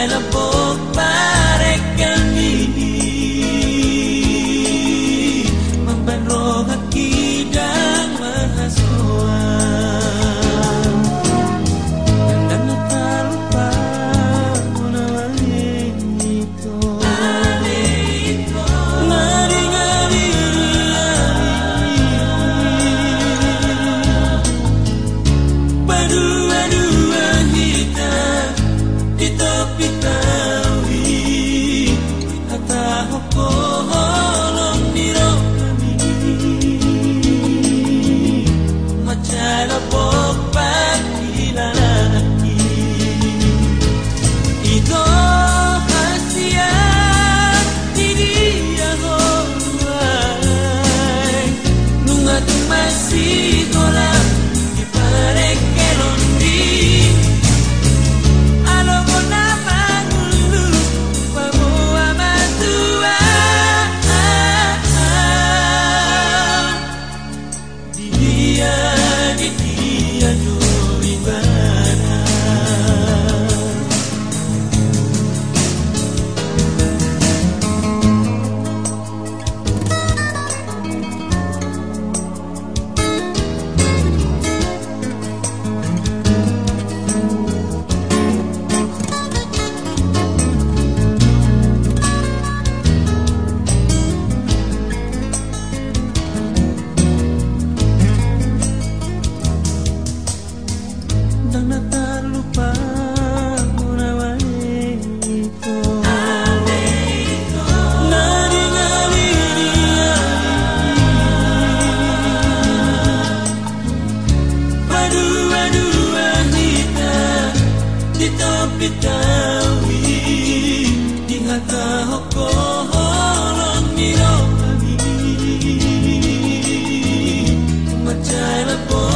light above. be Jai Lebo